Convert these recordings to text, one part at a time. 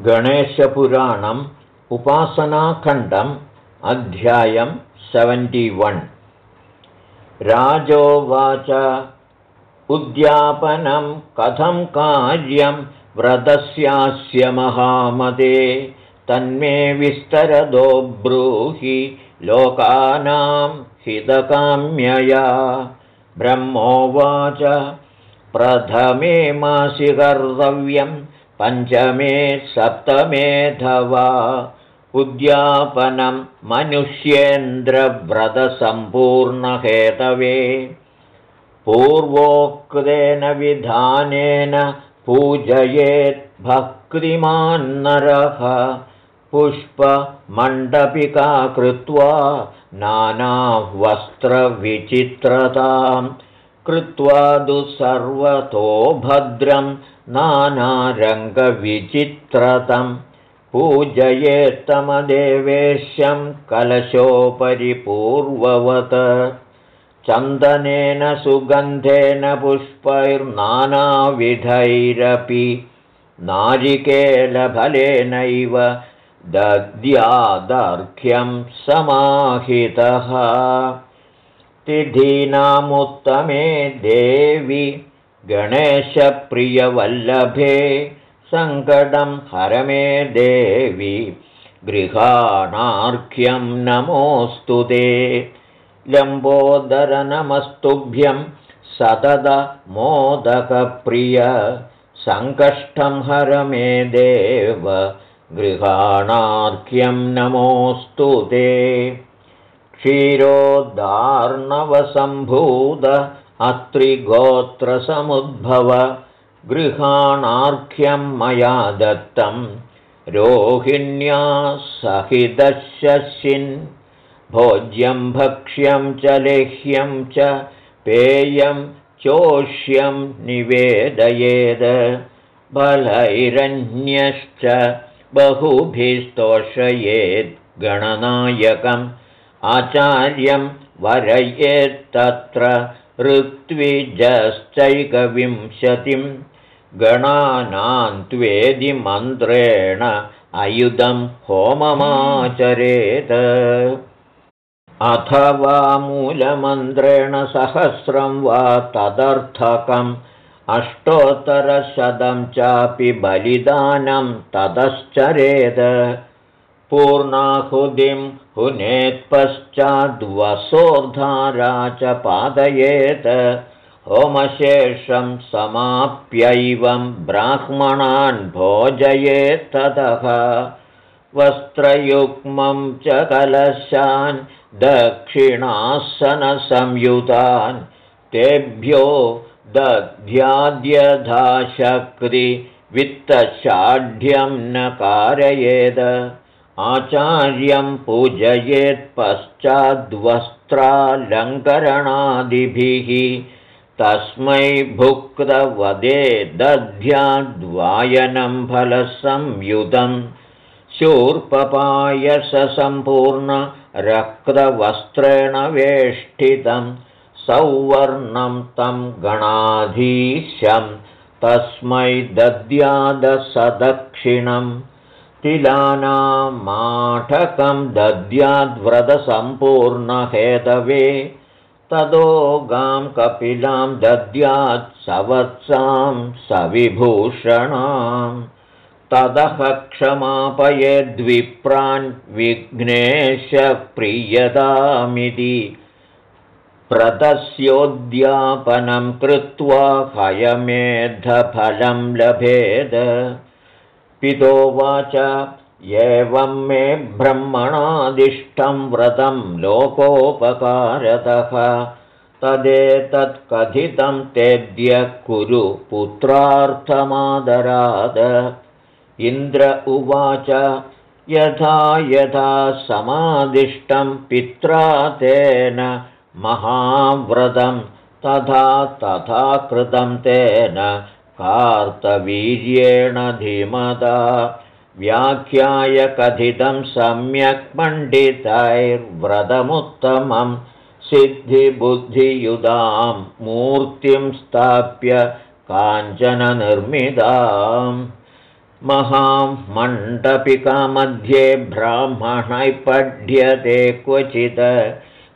गणेशपुराणम् उपासनाखण्डम् अध्यायं सेवेण्टिवन् राजोवाच उद्यापनं कथं कार्यं व्रतस्यास्य महामते तन्मे विस्तरदो ब्रूहि लोकानां हितकाम्यया। ब्रह्मोवाच प्रथमे मासि कर्तव्यम् पञ्चमे सप्तमेधवा उद्यापनं मनुष्येन्द्रव्रतसम्पूर्णहेतवे। पूर्वोक्तेन विधानेन भक्तिमान्नरः। पुष्पमण्डपिका कृत्वा नानावस्त्रविचित्रतां कृत्वा दु सर्वतो भद्रं नानारङ्गविचित्रतं पूजयेत्तमदेवेश्यं कलशोपरि पूर्ववत् चन्दनेन सुगन्धेन पुष्पैर्नानाविधैरपि नारिकेलफलेनैव दद्यादर्घ्यं समाहितः। तिथीनामुत्तमे देवि गणेशप्रियवल्लभे सङ्कटं हरमे देवि गृहाणार्घ्यं नमोऽस्तु ते। लम्बोदरनमस्तुभ्यं सततमोदकप्रिय सङ्कष्टं हरमे देव गृहाणार्घ्यं नमोऽस्तु ते। क्षीरोद्धार्णवसम्भूत अत्रिगोत्रसमुद्भव। गृहाणार्घ्यं मया दत्तं। रोहिण्या सहितशिन् भोज्यं भक्ष्यं च लेह्यं च पेयं चोष्यं निवेदयेद। बलैरन्यश्च बहुभिस्तोषयेद् गणनायकम्। आचार्यं वरयेत्तत्र ऋत्विजश्चैकविंशतिं गणानान्त्वेदिमन्त्रेण अयुधं होममाचरेत्। अथवा मूलमन्त्रेण सहस्रं वा तदर्थकम् अष्टोत्तरशतं चापि बलिदानं ततश्चरेत् पूर्णाहुतिं हुनेत्पश्चाद्वसोर्धारा च पादयेत् होमशेषं समाप्यैवं ब्राह्मणान् भोजयेत्ततः वस्त्रयुग्मं च कलशान् दक्षिणासनसंयुतान्। तेभ्यो दध्याद्यधाशक्तिवित्तषाढ्यं न कारयेद आचार्यं पूजयेत्पश्चाद्वस्त्रालङ्करणादिभिः तस्मै भुक्तवदे दध्याद्वायनं फलसंयुतं शूर्पपायसम्पूर्णरक्तवस्त्रेण वेष्टितं सौवर्णं तं गणाधीशं। तस्मै दद्यादसदक्षिणम् तिलानामाठकं दद्याद्व्रतसम्पूर्णहेतवे तदो गां कपिलां दद्यात् सवत्सां सविभूषणां। ततः क्षमापयेद्विप्रान् विघ्नेशप्रियतामिति व्रतस्योद्यापनं कृत्वा हयमेधफलं लभेद पितोवाच एवं मे ब्रह्मणादिष्टं व्रतं लोकोपकारतः। तदेतत्कथितं तेद्य कुरु पुत्रार्थमादराद। इन्द्र उवाच यथा यथा समादिष्टं पित्रा तेन महाव्रतं तथा तथा कृतं तेन कार्तवीर्येण धीमता व्याख्याय कथितं सम्यक् पण्डितैर्व्रतमुत्तमं सिद्धिबुद्धियुधां मूर्तिं स्थाप्य काञ्चननिर्मिताम्। महां मण्डपिकामध्ये ब्राह्मणैः पठ्यते क्वचित्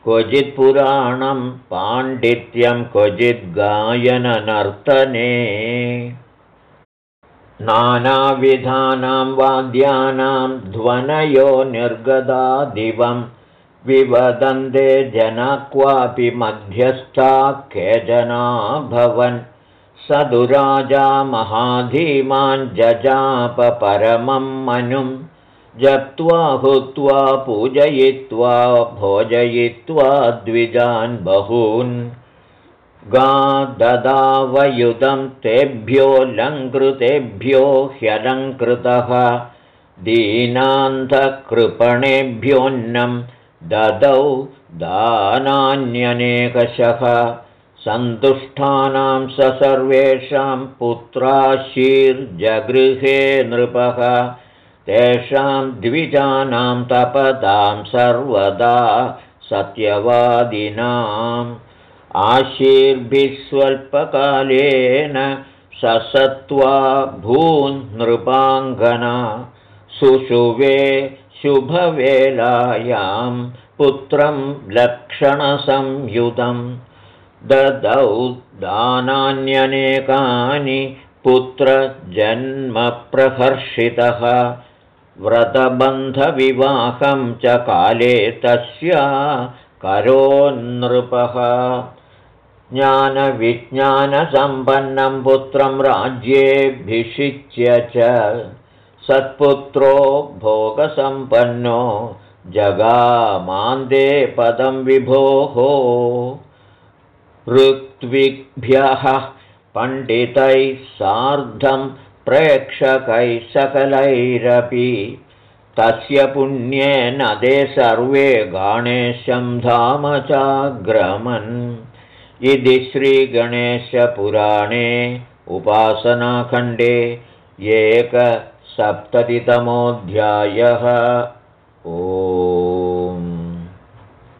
क्वचित् पुराणं पाण्डित्यं क्वचित् गायननर्तने नानाविधानां वाद्यानां ध्वनयो निर्गदा दिवं विवदन्ते जना क्वापि मध्यस्था केचनाभवन् स दुराजा महाधीमान् जजापपरमं मनुं जप्त्वा हुत्वा पूजयित्वा भोजयित्वा द्विजान् बहून्। गा ददावयुधं तेभ्यो लङ्कृतेभ्यो ह्यलङ्कृतः। दीनान्धकृपणेभ्योऽन्नं ददौ दानान्यनेकशः। सन्तुष्टानां स सर्वेषां पुत्राशीर्जगृहे नृपः तेषां द्विजानां तपदां सर्वदा सत्यवादिनाम्। आशीर्भिस्वल्पकालेन ससत्त्वा भून्नृपाङ्गना सुशुवे शुभवेलायां पुत्रं लक्षणसंयुतं ददौ दानान्यनेकानि पुत्रजन्मप्रहर्षितः व्रतबन्धविवाहं च काले तस्य करोन्नृपः। ज्ञानविज्ञानसम्पन्नं पुत्रं राज्येऽभिषिच्य च सत्पुत्रो भोगसम्पन्नो जगामान्दे पदं विभोः। ऋत्विग्भ्यः पण्डितैः सार्धं प्रेक्षकैः सकलैरपि तस्य पुण्येन ते सर्वे गणेशं धाम चाग्रमन् इति श्रीगणेशपुराणे उपासनाखण्डे एकसप्ततितमोऽध्यायः। ओ